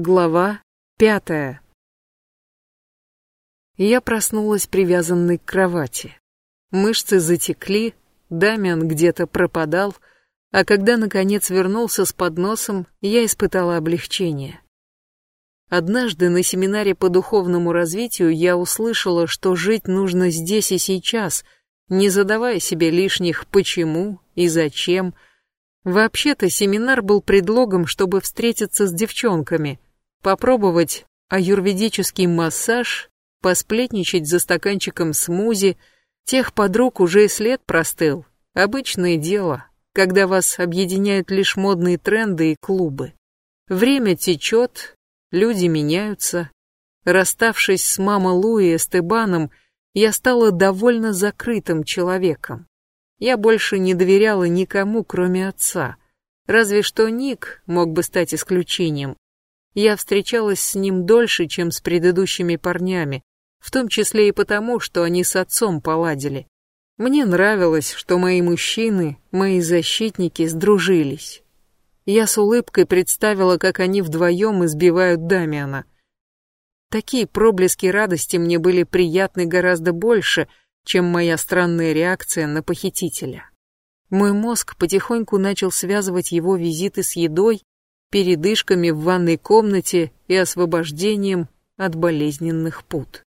Глава пятая. Я проснулась привязанной к кровати. Мышцы затекли, Дамиан где-то пропадал, а когда наконец вернулся с подносом, я испытала облегчение. Однажды на семинаре по духовному развитию я услышала, что жить нужно здесь и сейчас, не задавая себе лишних «почему» и «зачем». Вообще-то семинар был предлогом, чтобы встретиться с девчонками — попробовать аюрведический массаж, посплетничать за стаканчиком смузи, тех подруг уже и след простыл. Обычное дело, когда вас объединяют лишь модные тренды и клубы. Время течет, люди меняются. Расставшись с мамой Луи и Эстебаном, я стала довольно закрытым человеком. Я больше не доверяла никому, кроме отца. Разве что Ник мог бы стать исключением. Я встречалась с ним дольше, чем с предыдущими парнями, в том числе и потому, что они с отцом поладили. Мне нравилось, что мои мужчины, мои защитники сдружились. Я с улыбкой представила, как они вдвоем избивают Дамиана. Такие проблески радости мне были приятны гораздо больше, чем моя странная реакция на похитителя. Мой мозг потихоньку начал связывать его визиты с едой передышками в ванной комнате и освобождением от болезненных пут.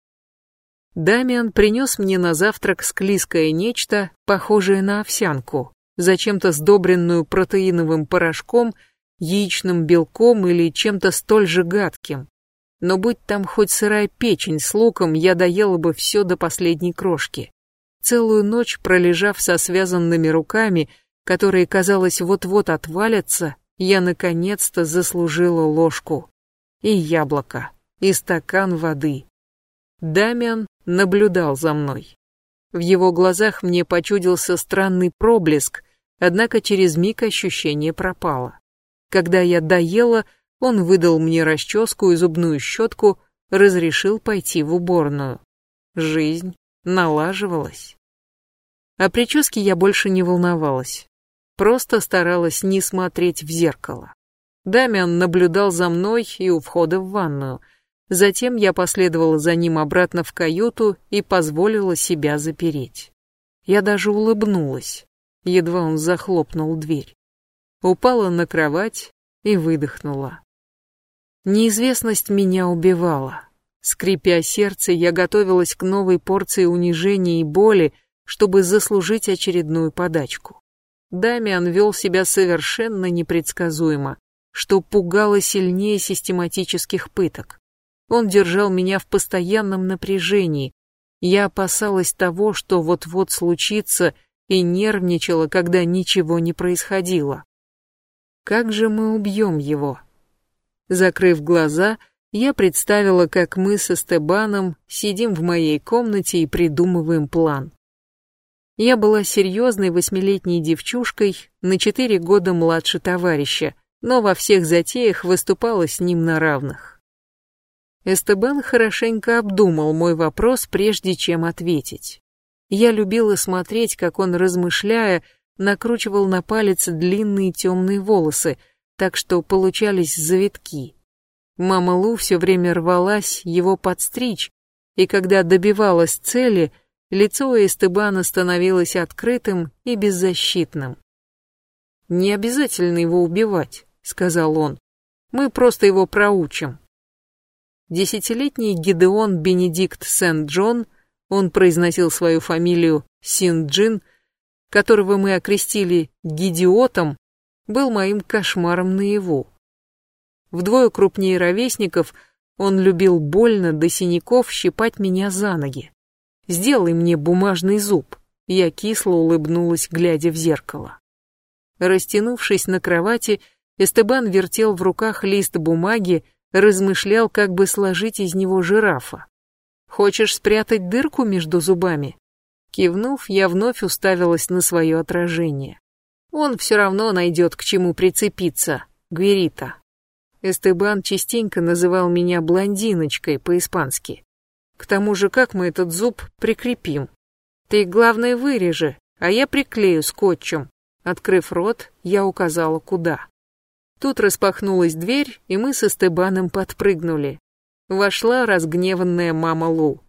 Дамиан принес мне на завтрак склизкое нечто, похожее на овсянку, зачем-то сдобренную протеиновым порошком, яичным белком или чем-то столь же гадким. Но будь там хоть сырая печень с луком, я доела бы все до последней крошки. Целую ночь пролежав со связанными руками, которые, казалось, вот-вот отвалятся, я наконец-то заслужила ложку. И яблоко, и стакан воды. Дамиан наблюдал за мной. В его глазах мне почудился странный проблеск, однако через миг ощущение пропало. Когда я доела, он выдал мне расческу и зубную щетку, разрешил пойти в уборную. Жизнь налаживалась. О прическе я больше не волновалась. Просто старалась не смотреть в зеркало. Дамиан наблюдал за мной и у входа в ванную. Затем я последовала за ним обратно в каюту и позволила себя запереть. Я даже улыбнулась, едва он захлопнул дверь. Упала на кровать и выдохнула. Неизвестность меня убивала. Скрипя сердце, я готовилась к новой порции унижения и боли, чтобы заслужить очередную подачку. Дамиан вел себя совершенно непредсказуемо, что пугало сильнее систематических пыток. Он держал меня в постоянном напряжении. Я опасалась того, что вот-вот случится, и нервничала, когда ничего не происходило. Как же мы убьем его? Закрыв глаза, я представила, как мы со Стебаном сидим в моей комнате и придумываем план. Я была серьезной восьмилетней девчушкой, на четыре года младше товарища, но во всех затеях выступала с ним на равных. Эстебан хорошенько обдумал мой вопрос, прежде чем ответить. Я любила смотреть, как он, размышляя, накручивал на палец длинные темные волосы, так что получались завитки. Мама Лу все время рвалась его подстричь, и когда добивалась цели — Лицо Эстебана становилось открытым и беззащитным. «Не обязательно его убивать», — сказал он. «Мы просто его проучим». Десятилетний Гидеон Бенедикт Сент-Джон, он произносил свою фамилию Син-Джин, которого мы окрестили Гидиотом, был моим кошмаром наяву. Вдвое крупнее ровесников он любил больно до синяков щипать меня за ноги. Сделай мне бумажный зуб. Я кисло улыбнулась, глядя в зеркало. Растянувшись на кровати, Эстебан вертел в руках лист бумаги, размышлял, как бы сложить из него жирафа. «Хочешь спрятать дырку между зубами?» Кивнув, я вновь уставилась на свое отражение. Он все равно найдет к чему прицепиться, Гверита. Эстебан частенько называл меня блондиночкой по-испански. К тому же, как мы этот зуб прикрепим? Ты, главное, вырежи, а я приклею скотчем. Открыв рот, я указала куда. Тут распахнулась дверь, и мы с Эстебаном подпрыгнули. Вошла разгневанная мама Лу.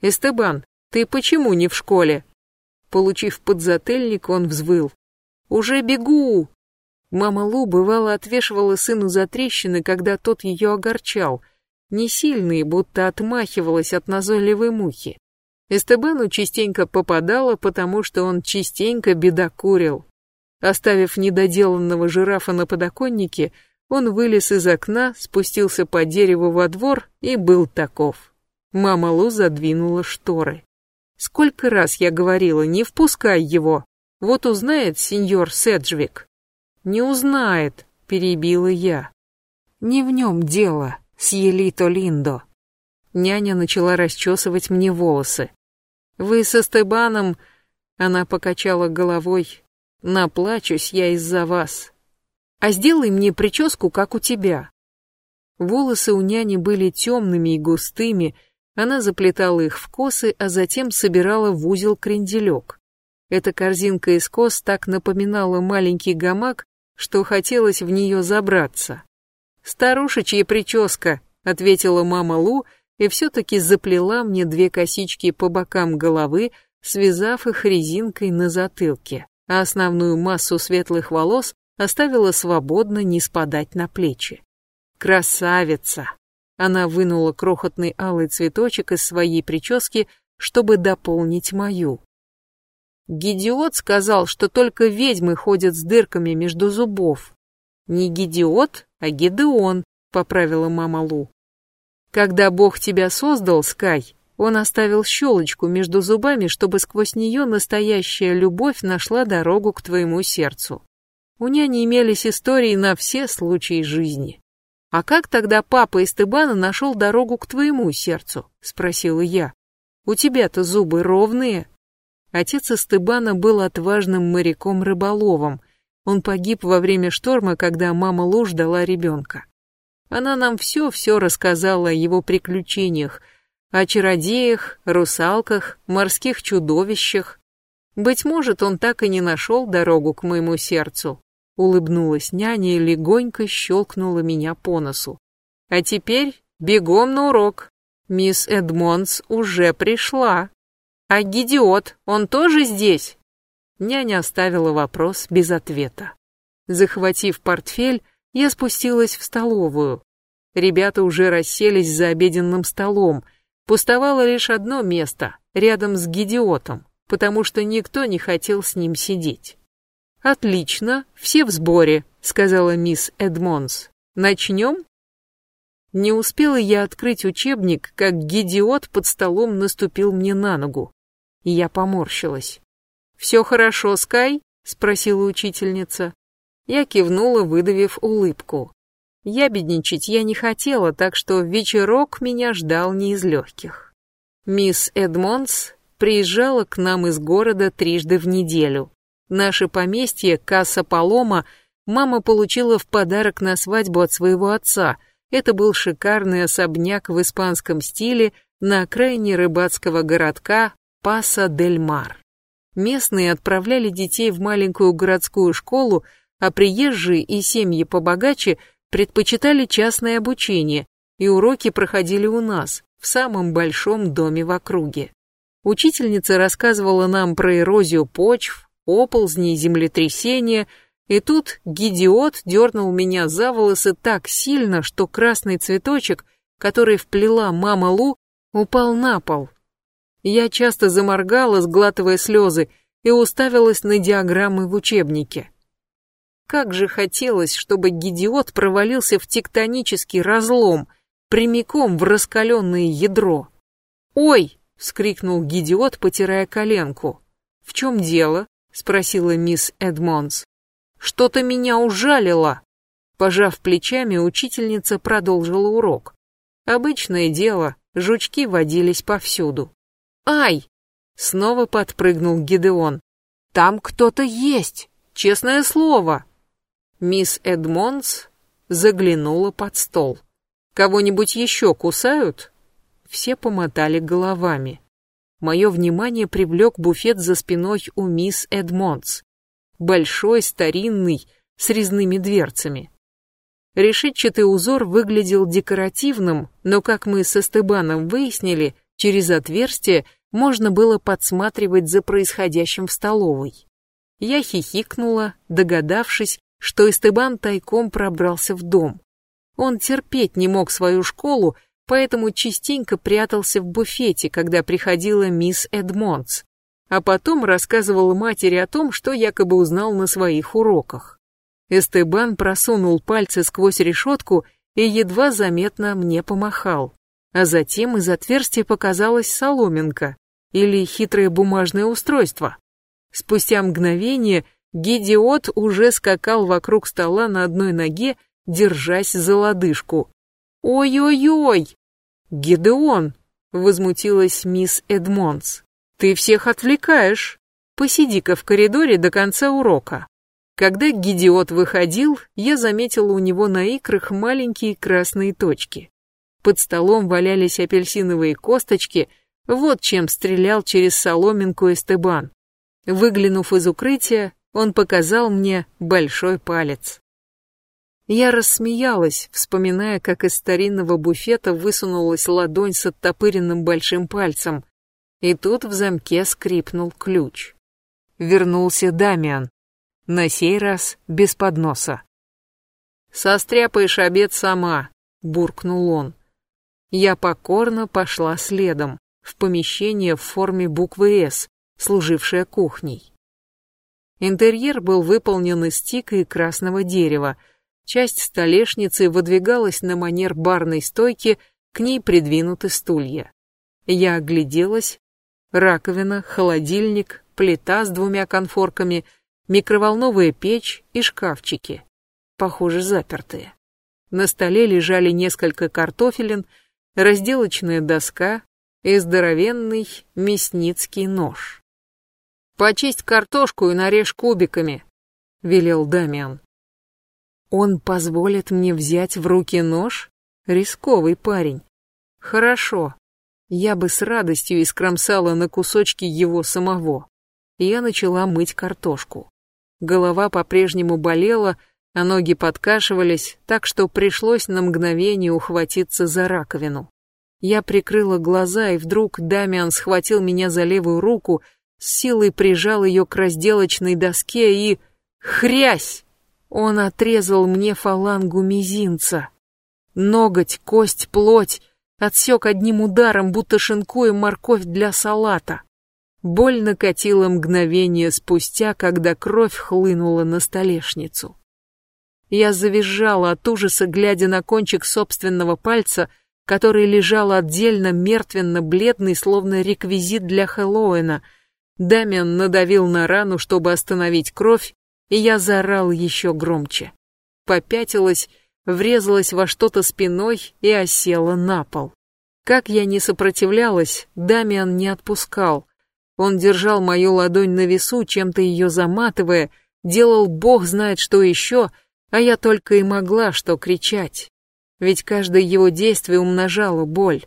«Эстебан, ты почему не в школе?» Получив подзатыльник, он взвыл. «Уже бегу!» Мама Лу бывало отвешивала сыну за трещины, когда тот ее огорчал. Не сильные, будто отмахивалась от назойливой мухи. Эстебану частенько попадало, потому что он частенько бедокурил. Оставив недоделанного жирафа на подоконнике, он вылез из окна, спустился по дереву во двор и был таков. Мама Лу задвинула шторы. Сколько раз я говорила, не впускай его. Вот узнает сеньор Седжвик. Не узнает, перебила я. Не в нем дело, Сьелито Линдо. Няня начала расчесывать мне волосы. Вы со Стебаном... Она покачала головой. Наплачусь я из-за вас. А сделай мне прическу, как у тебя. Волосы у няни были темными и густыми, она заплетала их в косы, а затем собирала в узел кренделек. Эта корзинка из кос так напоминала маленький гамак, что хотелось в нее забраться. «Старушечья прическа», — ответила мама Лу, и все-таки заплела мне две косички по бокам головы, связав их резинкой на затылке а основную массу светлых волос оставила свободно не спадать на плечи. Красавица! Она вынула крохотный алый цветочек из своей прически, чтобы дополнить мою. Гидиот сказал, что только ведьмы ходят с дырками между зубов. Не Гидиот, а Гидеон, поправила мама Лу. Когда Бог тебя создал, Скай, он оставил щелочку между зубами, чтобы сквозь нее настоящая любовь нашла дорогу к твоему сердцу. У няни имелись истории на все случаи жизни. «А как тогда папа Эстебана нашел дорогу к твоему сердцу?» — спросила я. «У тебя-то зубы ровные». Отец Эстебана был отважным моряком-рыболовом. Он погиб во время шторма, когда мама Лу ждала ребенка. Она нам все-все рассказала о его приключениях, о чародеях, русалках, морских чудовищах. Быть может, он так и не нашел дорогу к моему сердцу. Улыбнулась няня и легонько щелкнула меня по носу. А теперь бегом на урок. Мисс Эдмонс уже пришла. А Гидиот, он тоже здесь? Няня оставила вопрос без ответа. Захватив портфель, я спустилась в столовую. Ребята уже расселись за обеденным столом, Пустовало лишь одно место, рядом с Гидиотом, потому что никто не хотел с ним сидеть. «Отлично, все в сборе», — сказала мисс Эдмонс. «Начнем?» Не успела я открыть учебник, как Гидиот под столом наступил мне на ногу. И я поморщилась. «Все хорошо, Скай?» — спросила учительница. Я кивнула, выдавив улыбку. Ябедничать я не хотела, так что вечерок меня ждал не из легких. Мисс Эдмонс приезжала к нам из города трижды в неделю. Наше поместье Касса Палома мама получила в подарок на свадьбу от своего отца. Это был шикарный особняк в испанском стиле на окраине рыбацкого городка Паса-дель-Мар. Местные отправляли детей в маленькую городскую школу, а приезжие и семьи побогаче – предпочитали частное обучение, и уроки проходили у нас, в самом большом доме в округе. Учительница рассказывала нам про эрозию почв, оползни, землетрясения, и тут Гидиот дернул меня за волосы так сильно, что красный цветочек, который вплела мама Лу, упал на пол. Я часто заморгала, сглатывая слезы, и уставилась на диаграммы в учебнике. Как же хотелось, чтобы Гидиот провалился в тектонический разлом, прямиком в раскаленное ядро. «Ой!» — вскрикнул Гидиот, потирая коленку. «В чем дело?» — спросила мисс Эдмонс. «Что-то меня ужалило!» Пожав плечами, учительница продолжила урок. Обычное дело, жучки водились повсюду. «Ай!» — снова подпрыгнул Гидеон. «Там кто-то есть, честное слово!» Мисс Эдмонс заглянула под стол. «Кого-нибудь еще кусают?» Все помотали головами. Мое внимание привлек буфет за спиной у мисс Эдмонс. Большой, старинный, с резными дверцами. Решетчатый узор выглядел декоративным, но, как мы с Эстебаном выяснили, через отверстие можно было подсматривать за происходящим в столовой. Я хихикнула, догадавшись, что Эстебан тайком пробрался в дом. Он терпеть не мог свою школу, поэтому частенько прятался в буфете, когда приходила мисс Эдмонс, а потом рассказывал матери о том, что якобы узнал на своих уроках. Эстебан просунул пальцы сквозь решетку и едва заметно мне помахал. А затем из отверстия показалась соломинка или хитрое бумажное устройство. Спустя мгновение Гидиот уже скакал вокруг стола на одной ноге, держась за лодыжку. «Ой-ой-ой!» «Гидеон!» — возмутилась мисс Эдмонс. «Ты всех отвлекаешь. Посиди-ка в коридоре до конца урока». Когда Гидиот выходил, я заметила у него на икрах маленькие красные точки. Под столом валялись апельсиновые косточки, вот чем стрелял через соломинку Эстебан. Выглянув из укрытия, он показал мне большой палец. Я рассмеялась, вспоминая, как из старинного буфета высунулась ладонь с оттопыренным большим пальцем, и тут в замке скрипнул ключ. Вернулся Дамиан, на сей раз без подноса. «Состряпаешь обед сама», — буркнул он. Я покорно пошла следом, в помещение в форме буквы «С», служившее кухней. Интерьер был выполнен из тика и красного дерева. Часть столешницы выдвигалась на манер барной стойки, к ней придвинуты стулья. Я огляделась. Раковина, холодильник, плита с двумя конфорками — микроволновая печь и шкафчики, похоже, запертые. На столе лежали несколько картофелин, разделочная доска и здоровенный мясницкий нож. «Почисть картошку и нарежь кубиками», — велел Дамиан. «Он позволит мне взять в руки нож? Рисковый парень. Хорошо. Я бы с радостью искромсала на кусочки его самого. Я начала мыть картошку. Голова по-прежнему болела, а ноги подкашивались, так что пришлось на мгновение ухватиться за раковину. Я прикрыла глаза, и вдруг Дамиан схватил меня за левую руку, с силой прижал ее к разделочной доске и... Хрясь! Он отрезал мне фалангу мизинца. Ноготь, кость, плоть отсек одним ударом, будто шинкуя морковь для салата. Боль накатила мгновение спустя, когда кровь хлынула на столешницу. Я завизжала от ужаса, глядя на кончик собственного пальца, который лежал отдельно, мертвенно-бледный, словно реквизит для Хэллоуина. Дамиан надавил на рану, чтобы остановить кровь, и я заорал еще громче. Попятилась, врезалась во что-то спиной и осела на пол. Как я не сопротивлялась, Дамиан не отпускал — он держал мою ладонь на весу, чем-то ее заматывая, делал бог знает что еще, а я только и могла что кричать. Ведь каждое его действие умножало боль.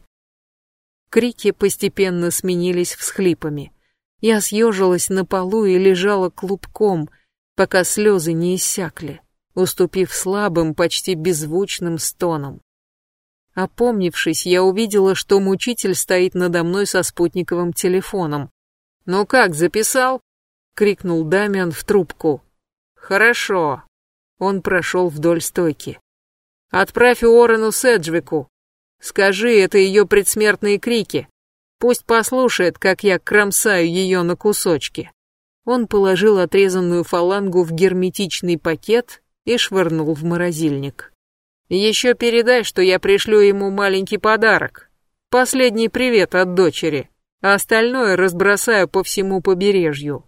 Крики постепенно сменились всхлипами. Я съежилась на полу и лежала клубком, пока слезы не иссякли, уступив слабым, почти беззвучным стонам. Опомнившись, я увидела, что мучитель стоит надо мной со спутниковым телефоном. «Ну как, записал?» — крикнул Дамиан в трубку. «Хорошо». Он прошел вдоль стойки. «Отправь Уоррену Седжвику. Скажи, это ее предсмертные крики. Пусть послушает, как я кромсаю ее на кусочки». Он положил отрезанную фалангу в герметичный пакет и швырнул в морозильник. «Еще передай, что я пришлю ему маленький подарок. Последний привет от дочери» а остальное разбросаю по всему побережью.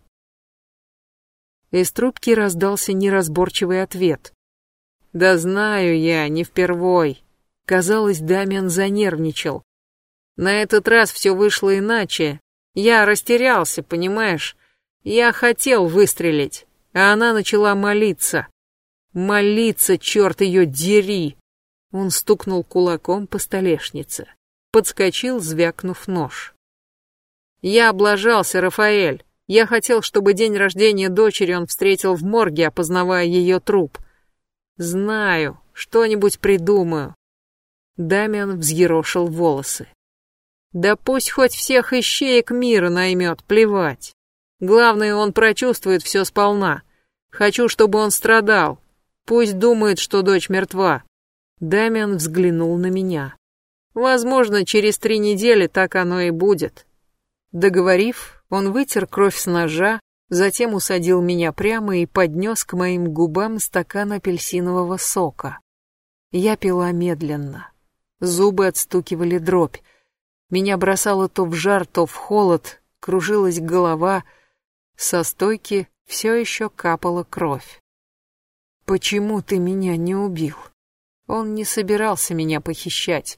Из трубки раздался неразборчивый ответ. Да знаю я, не впервой. Казалось, Дамиан занервничал. На этот раз все вышло иначе. Я растерялся, понимаешь? Я хотел выстрелить, а она начала молиться. Молиться, черт ее дери! Он стукнул кулаком по столешнице. Подскочил, звякнув нож. Я облажался, Рафаэль. Я хотел, чтобы день рождения дочери он встретил в морге, опознавая ее труп. Знаю, что-нибудь придумаю. Дамиан взъерошил волосы. Да пусть хоть всех ищеек мира наймет, плевать. Главное, он прочувствует все сполна. Хочу, чтобы он страдал. Пусть думает, что дочь мертва. Дамиан взглянул на меня. Возможно, через три недели так оно и будет. Договорив, он вытер кровь с ножа, затем усадил меня прямо и поднес к моим губам стакан апельсинового сока. Я пила медленно. Зубы отстукивали дробь. Меня бросало то в жар, то в холод, кружилась голова. Со стойки все еще капала кровь. «Почему ты меня не убил?» Он не собирался меня похищать.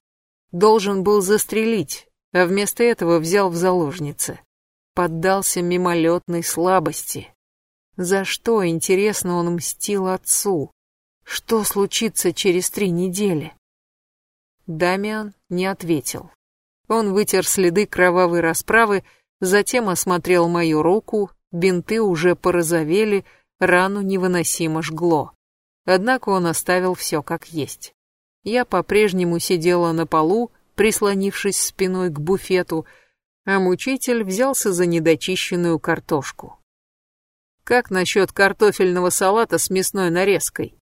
Должен был застрелить, а вместо этого взял в заложницы. Поддался мимолетной слабости. За что, интересно, он мстил отцу? Что случится через три недели? Дамиан не ответил. Он вытер следы кровавой расправы, затем осмотрел мою руку, бинты уже порозовели, рану невыносимо жгло. Однако он оставил все как есть. Я по-прежнему сидела на полу, прислонившись спиной к буфету, а мучитель взялся за недочищенную картошку. «Как насчет картофельного салата с мясной нарезкой?»